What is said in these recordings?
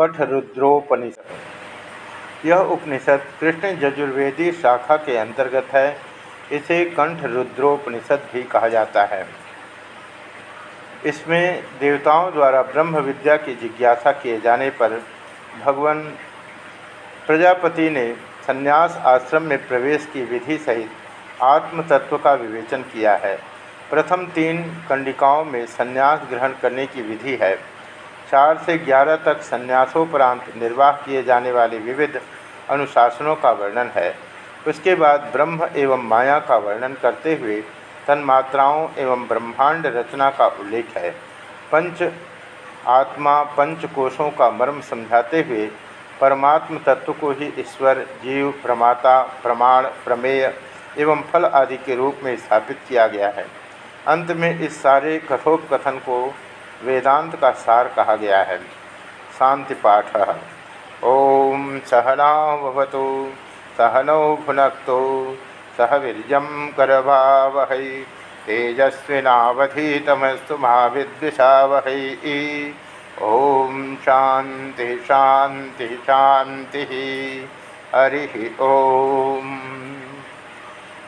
कठरुद्रोपनिषद यह उपनिषद कृष्ण यजुर्वेदी शाखा के अंतर्गत है। इसे कंठ रुद्रोपनिषद भी कहा जाता है। इसमें देवताओं द्वारा ब्रह्म विद्या की जिज्ञासा किए जाने पर भगवान प्रजापति ने संन्यास आश्रम में प्रवेश की विधि सहित आत्म तत्व का विवेचन किया है। प्रथम तीन कंडिकाओं में संन्यास ग्रहण करने की विधि है। चार से ग्यारह तक संन्यासोपरांत निर्वाह किए जाने वाले विविध अनुशासनों का वर्णन है। उसके बाद ब्रह्म एवं माया का वर्णन करते हुए तन्मात्राओं एवं ब्रह्मांड रचना का उल्लेख है। पंच आत्मा पंच कोशों का मर्म समझाते हुए परमात्म तत्व को ही ईश्वर, जीव, प्रमाता, प्रमाण, प्रमेय एवं फल आदि के रूप में स्थापित किया गया है। अंत में इस सारे कथोपकथन को वेदांत का सार कहा गया है। शांति पाठ ओम सहनावतु सहनौ भुनक्तु, सह वीर करवावह तेजस्विनावधीतमस्तु विद्विषावह। ओम शांति शांति शांति। हरि ओम।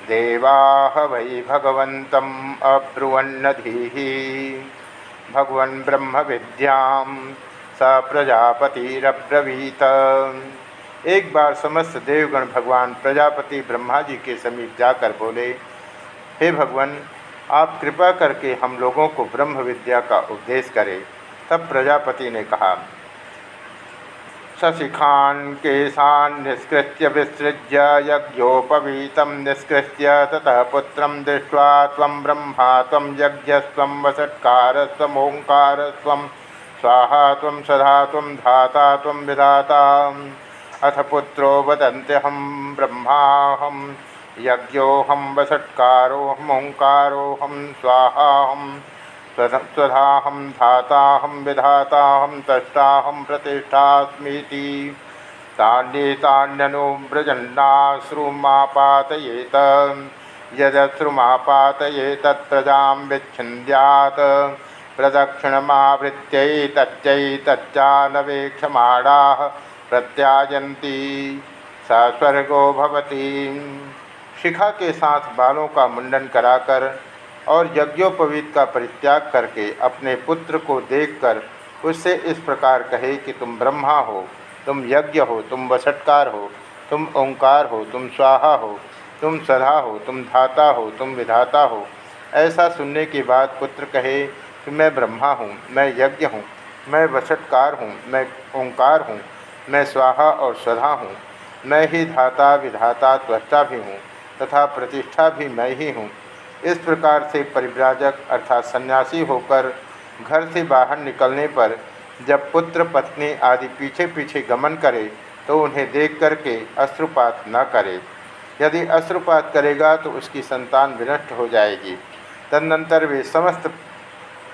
देवा वै भगवन्तम् अब्रुवन्नधीः। भगवन् ब्रह्म विद्या। स प्रजापतिरब्रवीत। एक बार समस्त देवगण भगवान प्रजापति ब्रह्मा जी के समीप जाकर बोले, हे भगवान, आप कृपा करके हम लोगों को ब्रह्म विद्या का उपदेश करें, तब प्रजापति ने कहा सशिखान केशान निष्कृत्य विसृज्य यज्ञोपवीत निष्कृत्य ततः पुत्र दृष्ट्वा तम ब्रह्मा तम यज्ञस्व वसत्कार स्वाहा तम सदा तम धाता विधाता। अथ पुत्रो वदन्त्यहं ब्रह्माहं। यज्ञोऽहं वसत्कारोऽहमोङ्कारोऽहं स्वाहाहं। स्वधाहम धाताहम विधाताहम तष्टाहम प्रतिष्ठास्मीति। तान्येतान्यनुव्रजन्नाश्रुमापातयेत यदश्रुमापातये तत्प्रजां विच्छिन्द्यात्। प्रदक्षिणमावृत्यै प्रत्यायन्ती। स स्वर्गो भवती। शिखा के साथ बालों का मुंडन कराकर और यज्ञोपवीत का परित्याग करके अपने पुत्र को देखकर उससे इस प्रकार कहे कि तुम ब्रह्मा हो, तुम यज्ञ हो, तुम वसटकार हो, तुम ओंकार हो, तुम स्वाहा हो, तुम सदा हो, तुम धाता हो, तुम विधाता हो। ऐसा सुनने के बाद पुत्र कहे कि मैं ब्रह्मा हूँ, मैं यज्ञ हूँ, मैं वसटकार हूँ, मैं ओंकार हूँ, मैं स्वाहा और स्वधा हूँ। मैं ही धाता, विधाता त्वष्टा भी हूँ तथा प्रतिष्ठा भी मैं ही हूँ। इस प्रकार से परिव्राजक अर्थात सन्यासी होकर घर से बाहर निकलने पर जब पुत्र, पत्नी आदि पीछे पीछे गमन करे तो उन्हें देख करके अश्रुपात न करे। यदि अश्रुपात करेगा तो उसकी संतान विनष्ट हो जाएगी। तदनंतर वे समस्त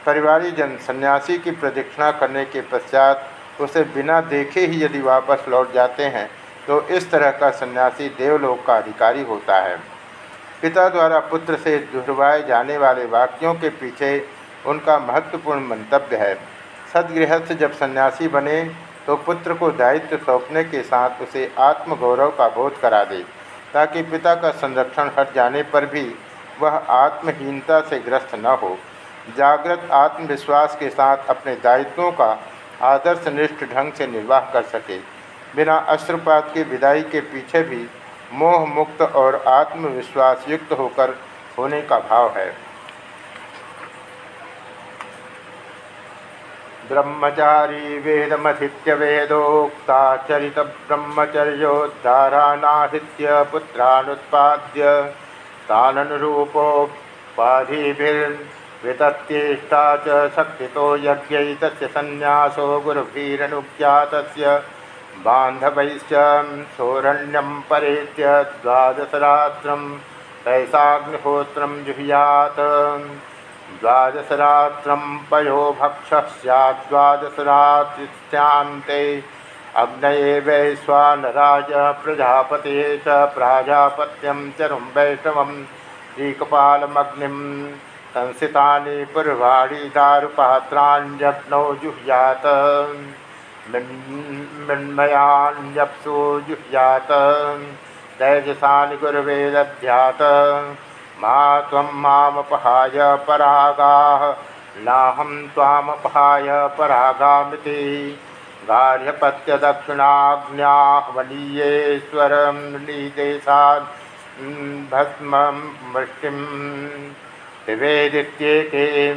परिवारीजन सन्यासी की प्रदक्षिणा करने के पश्चात उसे बिना देखे ही यदि वापस लौट जाते हैं तो इस तरह का सन्यासी देवलोक का अधिकारी होता है। पिता द्वारा पुत्र से दुहरवाए जाने वाले वाक्यों के पीछे उनका महत्वपूर्ण मंतव्य है। सदगृहस्थ जब सन्यासी बने तो पुत्र को दायित्व सौंपने के साथ उसे आत्मगौरव का बोध करा दे, ताकि पिता का संरक्षण हट जाने पर भी वह आत्महीनता से ग्रस्त न हो। जागृत आत्मविश्वास के साथ अपने दायित्वों का आदर्शनिष्ठ ढंग से निर्वाह कर सके। बिना अस्त्रपात की विदाई के पीछे भी मोह मुक्त और आत्मविश्वास युक्त होकर होने का भाव है। ब्रह्मचारी वेदमथित्य वेदोक्ता चरित ब्रह्मचर्योद्धारानाहित्य पुत्रानुत्पाद्य ताननुरूपोपाधिभिर्वितत्येष्टा च शक्तितो यज्ञ तस्य संन्यासो गुरुभिरनुज्ञातस्य बान्धवैश्च सोरण्यं परेत्य द्वादशरात्रं तैसाग्निहोत्रं जुह्यात्। द्वादशरात्रं पयो भक्षः स्याद्वादशरात्रिस्यान्ते अग्नये वैश्वानराज प्रजापते च प्राजापत्यं चरुं वैष्णवं श्रीकपालमग्निं संसितानि पूर्वाणि मृण्मयान्यप्सु जुह्यात। तैजसानि गुरुवेदध्यात। मा त्वं मामपहाय परागाः। नाहं त्वामपहाय परागामिति। गार्हपत्यदक्षिणाग्न्याह्वलीयेश्वरं लीदेशात् भस्मं वृष्टिं निवेदित्येके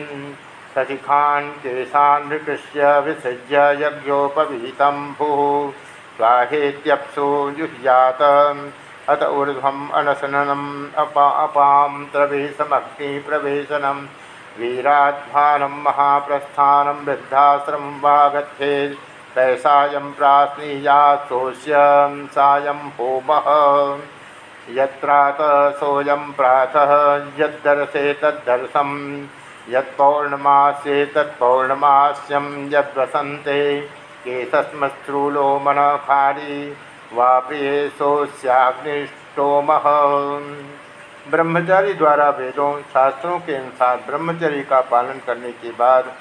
सशिखान् केशान् निकृष्य विसृज्य यज्ञोपवीतं भूः। स्वाहेत्यप्सु जुह्यात। अत ऊर्ध्वम् अनशननम् अपा, अपां प्रवेशमग्निप्रवेशनं वीराध्वानं महाप्रस्थानं वृद्धाश्रमं वा गच्छेत् तैसायं प्राश्नीयात्सोष्यं सायं होमः। यत्रात सोऽयं प्रातः, यद्दर्शे तद्दर्शं यत्पौर्णमास्ये तत्पौर्णमास्यं यद्वसन्ते केशस्मश्रूलो मनखारी वा प्रिय सोस्याग्निष्टोमः ब्रह्मचारी द्वारा वेदों, शास्त्रों के अनुसार ब्रह्मचर्य का पालन करने के बाद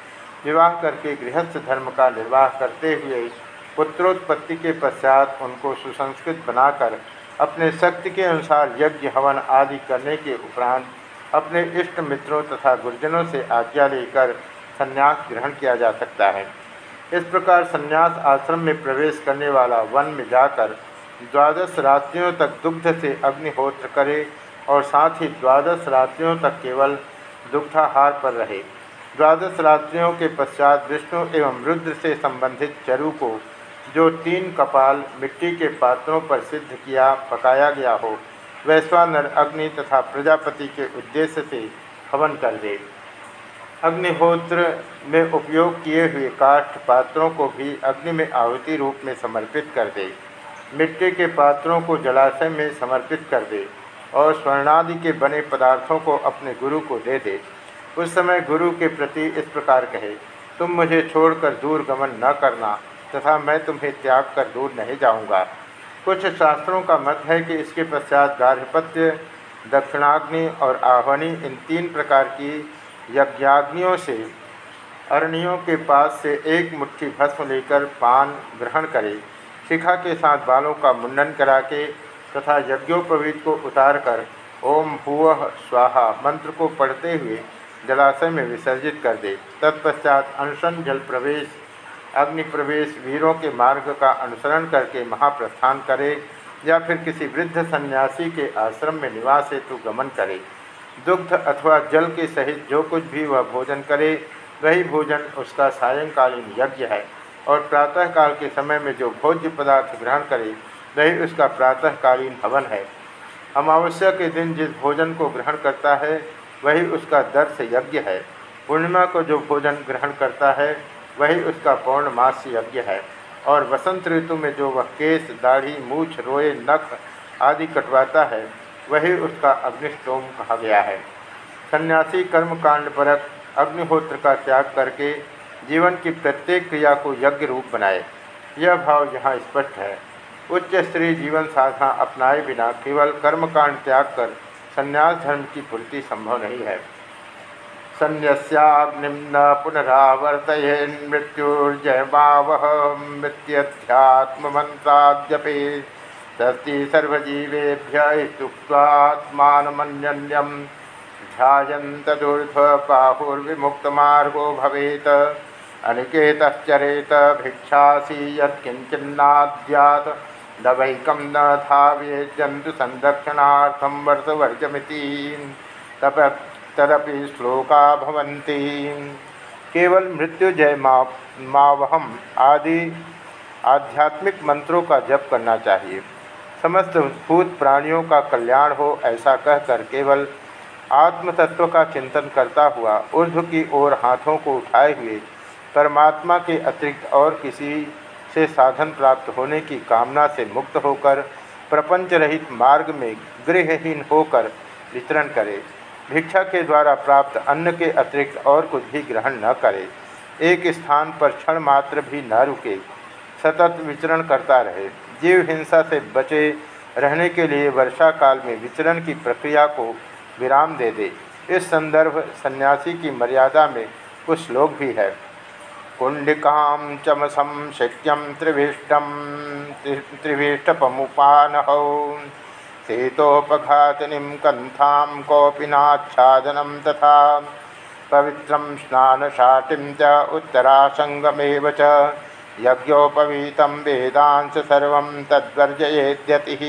विवाह करके गृहस्थ धर्म का निर्वाह करते हुए पुत्रोत्पत्ति के पश्चात उनको सुसंस्कृत बनाकर अपने शक्ति के अनुसार यज्ञ, हवन आदि करने के उपरांत अपने इष्ट मित्रों तथा गुरुजनों से आज्ञा लेकर संन्यास ग्रहण किया जा सकता है। इस प्रकार संन्यास आश्रम में प्रवेश करने वाला वन में जाकर द्वादश रात्रियों तक दुग्ध से अग्निहोत्र करे और साथ ही द्वादश रात्रियों तक केवल दुग्धाहार पर रहे। द्वादश रात्रियों के पश्चात विष्णु एवं रुद्र से संबंधित चरु को जो तीन कपाल मिट्टी के पात्रों पर सिद्ध किया, पकाया गया हो वैश्वानर अग्नि तथा प्रजापति के उद्देश्य से हवन कर दे। अग्निहोत्र में उपयोग किए हुए काष्ठ पात्रों को भी अग्नि में आहुति रूप में समर्पित कर दे। मिट्टी के पात्रों को जलाशय में समर्पित कर दे और स्वर्णादि के बने पदार्थों को अपने गुरु को दे दे। उस समय गुरु के प्रति इस प्रकार कहे, तुम मुझे छोड़कर दूर गमन न करना तथा मैं तुम्हें त्याग कर दूर नहीं जाऊँगा। कुछ शास्त्रों का मत है कि इसके पश्चात गार्हपत्य, दक्षिणाग्नि और आह्वनी इन तीन प्रकार की यज्ञाग्नियों से अरणियों के पास से एक मुट्ठी भस्म लेकर पान ग्रहण करे। शिखा के साथ बालों का मुंडन करा के तथा यज्ञोपवीत को उतार कर ओम भूव स्वाहा मंत्र को पढ़ते हुए जलाशय में विसर्जित कर दे। तत्पश्चात अनशन जल प्रवेश अग्नि प्रवेश वीरों के मार्ग का अनुसरण करके महाप्रस्थान करे, या फिर किसी वृद्ध सन्यासी के आश्रम में निवास हेतु गमन करे। दुग्ध अथवा जल के सहित जो कुछ भी वह भोजन करे, वही भोजन उसका सायंकालीन यज्ञ है। और प्रातःकाल के समय में जो भोज्य पदार्थ ग्रहण करे, वही उसका प्रातःकालीन हवन है। अमावस्या के दिन जिस भोजन को ग्रहण करता है, वही उसका दर्श यज्ञ है। पूर्णिमा को जो भोजन ग्रहण करता है वही उसका पौर्णमास यज्ञ है। और वसंत ऋतु में जो वह केस दाढ़ी, मूछ, रोए, नख आदि कटवाता है, वही उसका अग्निष्टोम कहा गया है। सन्यासी कर्मकांड परक अग्निहोत्र का त्याग करके जीवन की प्रत्येक क्रिया को यज्ञ रूप बनाए। यह भाव यहाँ स्पष्ट है। उच्च स्त्री जीवन साधना अपनाए बिना केवल कर्मकांड त्याग कर संन्यास धर्म की पूर्ति संभव नहीं है। संन्यास्याग्निम न पुनरावर्तये मृत्युर्जयमावह मृत्युध्यात्म मंत्राद्यपे सस्ति सर्वजीवेभ्य स्तुक्त्वात्मानमन्यन्यम ध्यायन्तदूर्ध्व बाहुर्विमुक्तमार्गो भवेत। अनिकेतश्चरेत भिक्षासी यत्किञ्चिन्नाद्यात्। न धावे जन्तु संरक्षणार्थं वर्षवर्जमिति तप तदपि श्लोका केवल मृत्युजय मा, मावहम आदि आध्यात्मिक मंत्रों का जप करना चाहिए। समस्त भूत प्राणियों का कल्याण हो ऐसा कहकर केवल आत्म तत्व का चिंतन करता हुआ ऊर्ध्व की ओर हाथों को उठाए हुए परमात्मा के अतिरिक्त और किसी से साधन प्राप्त होने की कामना से मुक्त होकर प्रपंच रहित मार्ग में गृहहीन होकर वितरण करे। भिक्षा के द्वारा प्राप्त अन्न के अतिरिक्त और कुछ भी ग्रहण न करे, एक स्थान पर क्षण मात्र भी न रुके, सतत विचरण करता रहे। जीव हिंसा से बचे रहने के लिए वर्षा काल में विचरण की प्रक्रिया को विराम दे दे। इस संदर्भ सन्यासी की मर्यादा में कुछ श्लोक भी है। कुंडिका कुंडिकां चमसं शक्यं त्रिभीष्टं त्रिभीष्टपमुपानहौ सेतोपघातिनीं कन्थां कोऽपि नाच्छादनं तथा पवित्रं स्नानशाटिं च उत्तरासङ्गमेव च यज्ञोपवीतं वेदांश सर्वं तद्वर्जयेद्यतिः।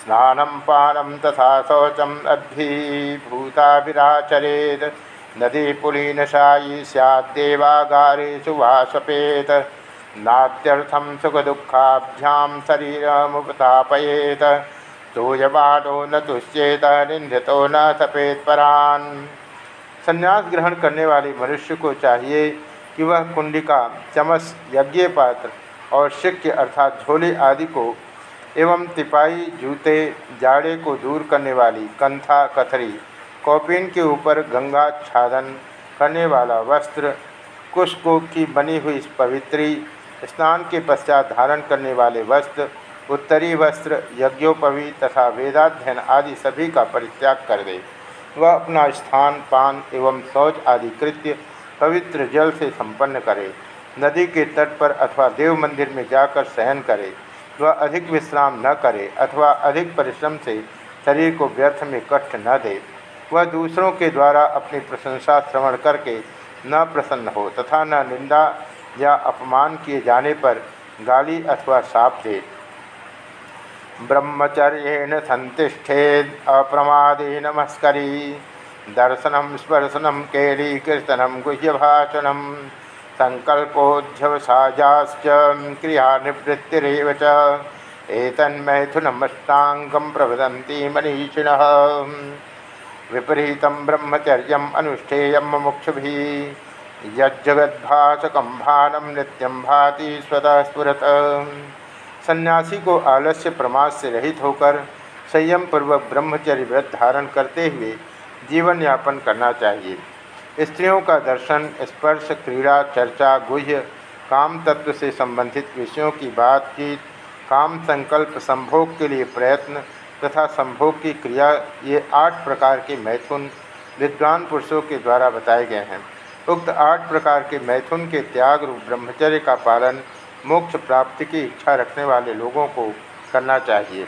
स्नानं पानं तथा शौचम् अद्भीभूताभिराचरेत्। नदीपुलीनशायी स्याद्देवागारेषु नात्यर्थं सुखदुःखाभ्यां शरीरमुपतापयेत। सूयबाणो न तुष्येत निंदतो न सपेत परान संन्यास ग्रहण करने वाले मनुष्य को चाहिए कि वह कुंडिका, चमस, यज्ञ पात्र और शिक्य अर्थात झोले आदि को एवं तिपाई जूते, जाड़े को दूर करने वाली कंथा, कथरी, कॉपिन के ऊपर गंगा छादन करने वाला वस्त्र कुशको की बनी हुई पवित्री, स्नान के पश्चात धारण करने वाले वस्त्र उत्तरी वस्त्र, यज्ञोपवी तथा वेदाध्ययन आदि सभी का परित्याग कर दे। वह अपना स्थान, पान एवं शौच आदि कृत्य पवित्र जल से संपन्न करे। नदी के तट पर अथवा देव मंदिर में जाकर सहन करे। वह अधिक विश्राम न करे अथवा अधिक परिश्रम से शरीर को व्यर्थ में कष्ट न दे। वह दूसरों के द्वारा अपनी प्रशंसा श्रवण करके न प्रसन्न हो तथा न निंदा या अपमान किए जाने पर गाली अथवा साप दे। ब्रह्मचर्य संतिष्ठेद अप्रमादे नमस्करी दर्शनम स्पर्शनम केली कीर्तनम गुह्यभाषणम संकल्पोध्यवसाजाश्च क्रियानिवृत्तिरव च। एतन्मैथुनमष्टाङ्गं प्रवदन्ति मनीषिणः। विपरीतं ब्रह्मचर्यम् अनुष्ठेयं मुमुक्षुभिः। यज्जगद्भासकं भानं नित्यं भाति स्वतः सन्यासी को आलस्य प्रमाद से रहित होकर संयम पूर्वक ब्रह्मचर्य व्रत धारण करते हुए जीवन यापन करना चाहिए। स्त्रियों का दर्शन, स्पर्श, क्रीड़ा, चर्चा, गुह्य, काम तत्व से संबंधित विषयों की बातचीत, काम संकल्प, संभोग के लिए प्रयत्न तथा संभोग की क्रिया, ये आठ प्रकार के मैथुन विद्वान पुरुषों के द्वारा बताए गए हैं। उक्त आठ प्रकार के मैथुन के त्याग रूप ब्रह्मचर्य का पालन मोक्ष प्राप्ति की इच्छा रखने वाले लोगों को करना चाहिए।